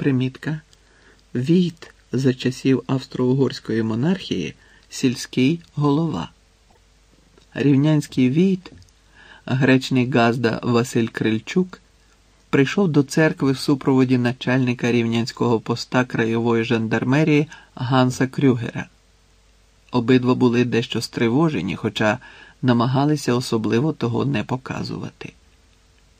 Примітка. Війт за часів австро-угорської монархії сільський голова. Рівнянський війт, гречний газда Василь Крильчук, прийшов до церкви в супроводі начальника рівнянського поста краєвої жандармерії Ганса Крюгера. Обидва були дещо стривожені, хоча намагалися особливо того не показувати.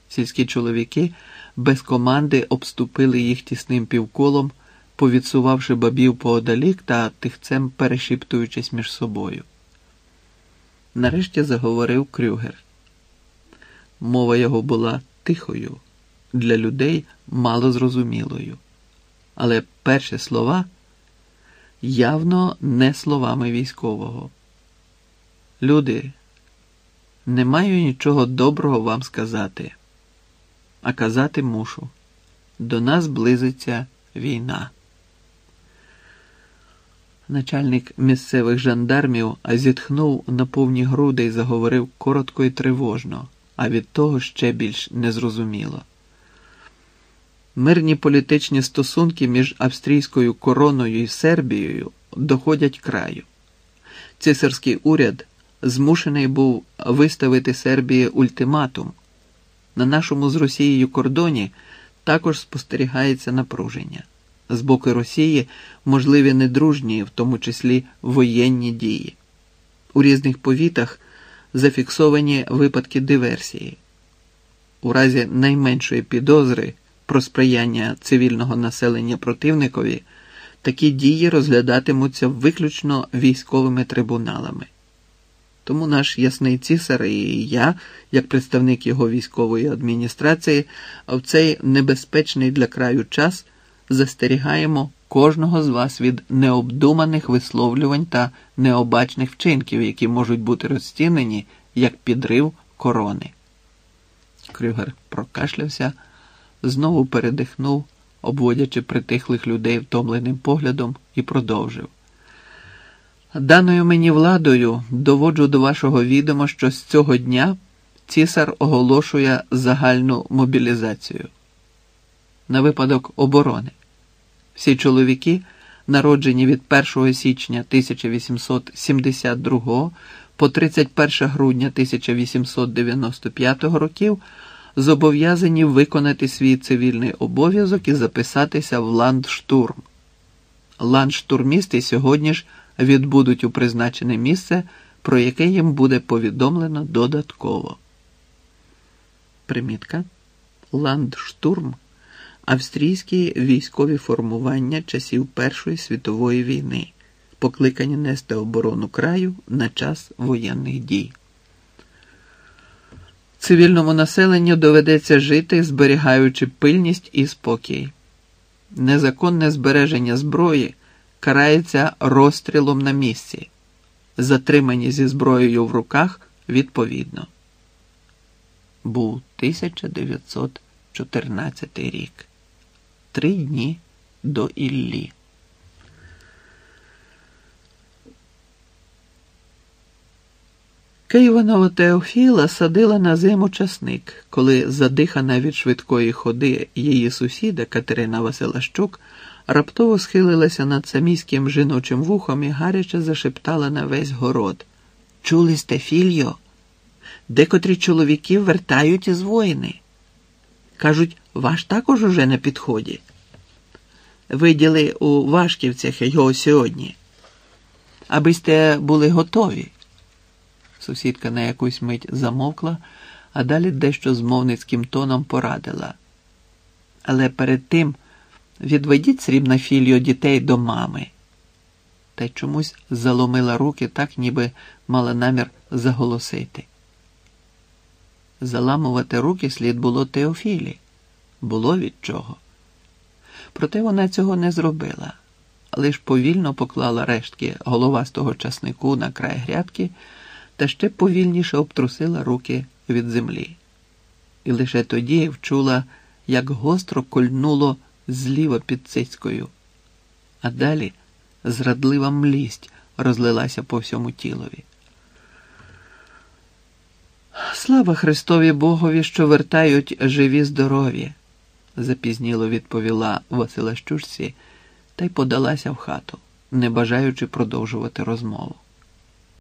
Сільські чоловіки без команди обступили їх тісним півколом, повідсувавши бабів поодалік та тихцем перешіптуючись між собою. Нарешті заговорив Крюгер. Мова його була тихою, для людей мало зрозумілою, але перші слова явно не словами військового. Люди, не маю нічого доброго вам сказати, а казати мушу. До нас близиться війна. Начальник місцевих жандармів зітхнув на повні груди і заговорив коротко і тривожно, а від того ще більш незрозуміло. Мирні політичні стосунки між австрійською короною і Сербією доходять краю. Цисарський уряд змушений був виставити Сербії ультиматум. На нашому з Росією кордоні також спостерігається напруження. З боку Росії можливі недружні, в тому числі воєнні дії. У різних повітах зафіксовані випадки диверсії. У разі найменшої підозри про сприяння цивільного населення противникові такі дії розглядатимуться виключно військовими трибуналами. Тому наш ясний цісар і я, як представник його військової адміністрації, в цей небезпечний для краю час застерігаємо кожного з вас від необдуманих висловлювань та необачних вчинків, які можуть бути розцінені як підрив корони. Крюгер прокашлявся, знову передихнув, обводячи притихлих людей втомленим поглядом, і продовжив. Даною мені владою доводжу до вашого відома, що з цього дня цісар оголошує загальну мобілізацію на випадок оборони. Всі чоловіки, народжені від 1 січня 1872 по 31 грудня 1895 років, зобов'язані виконати свій цивільний обов'язок і записатися в ландштурм. Ландштурмісти сьогодні ж відбудуть у призначене місце, про яке їм буде повідомлено додатково. Примітка. Ландштурм австрійські військові формування часів Першої світової війни, покликані нести оборону краю на час воєнних дій. Цивільному населенню доведеться жити, зберігаючи пильність і спокій. Незаконне збереження зброї карається розстрілом на місці, затримані зі зброєю в руках відповідно. Був 1914 рік. Три дні до Іллі. Київанова Теофіла садила на зиму часник, коли задихана від швидкої ходи її сусіда Катерина Василащук раптово схилилася над самійським жіночим вухом і гаряче зашептала на весь город. Чули Стефільо? Декотрі чоловіки вертають із воїни. Кажуть, ваш також уже на підході. Виділи у Вашківцях його сьогодні. Аби сте були готові. Сусідка на якусь мить замовкла, а далі дещо змовницьким тоном порадила. Але перед тим відведіть срібна філіо дітей до мами. Та й чомусь заломила руки, так ніби мала намір заголосити. Заламувати руки слід було Теофілі. Було від чого. Проте вона цього не зробила, лиш повільно поклала рештки головастого часнику на край грядки та ще повільніше обтрусила руки від землі. І лише тоді вчула, як гостро кольнуло зліва під цицькою, а далі зрадлива млість розлилася по всьому тілові. Слава Христові Богові, що вертають живі здорові, запізніло відповіла Василащушці та й подалася в хату, не бажаючи продовжувати розмову.